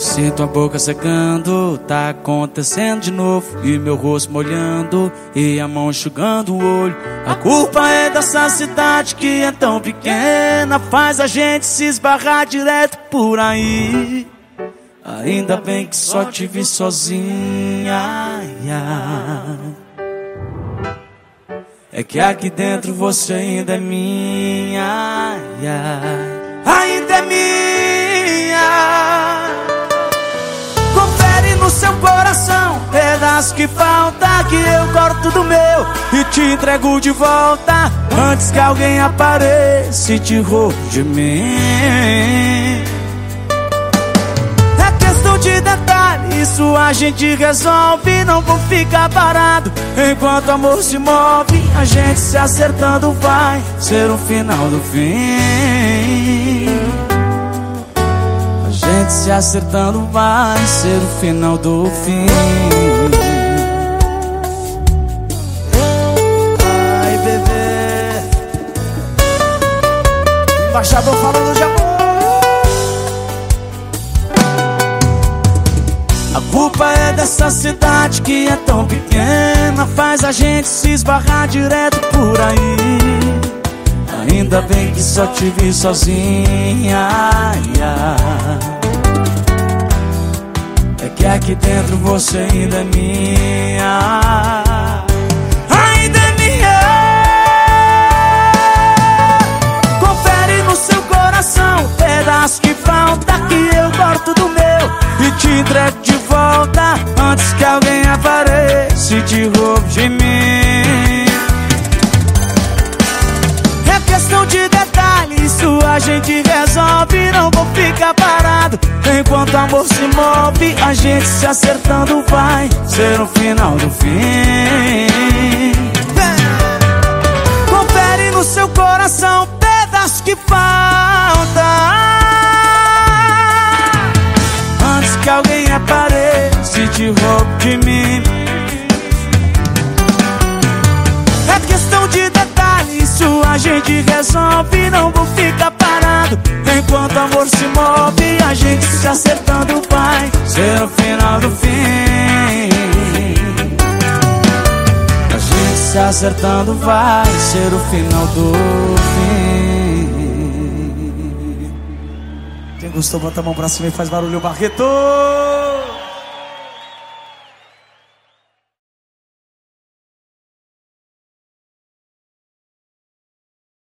Sinto a boca secando, tá acontecendo de novo. E meu rosto molhando, e a mão enxugando o olho. A culpa é dessa cidade que é tão pequena. Faz a gente se esbarrar direto por aí. Ainda bem que só te vi sozinha. É que aqui dentro você ainda é minha. Ainda é minha. Confere no seu coração Pedaço que falta Que eu corto do meu E te entrego de volta Antes que alguém apareça E te roube de mim Isso a gente resolve Não vou ficar parado Enquanto o amor se move A gente se acertando vai Ser o final do fim gente se acertando vai ser o final do fim. Ai, bebê. Embaixador falando de amor. Culpa é dessa cidade que é tão pequena. Faz a gente se esbarrar direto por aí. Ainda bem que só te vi sozinha. É que aqui dentro você ainda é minha. Volta antes que alguém apareça e te roube de mim. É questão de detalhe, isso a gente resolve. Não vou ficar parado enquanto o amor se move. A gente se acertando vai ser o final do fim. Confere no seu coração pedaço que falta. Antes que alguém apareça e te roube de mim. É questão de detalhe, isso a gente resolve. Não vou ficar parado enquanto amor se move. A gente se acertando vai ser o final do fim. A gente se acertando vai ser o final do fim. Quem gostou, bota a mão pra cima e faz barulho, Barreto!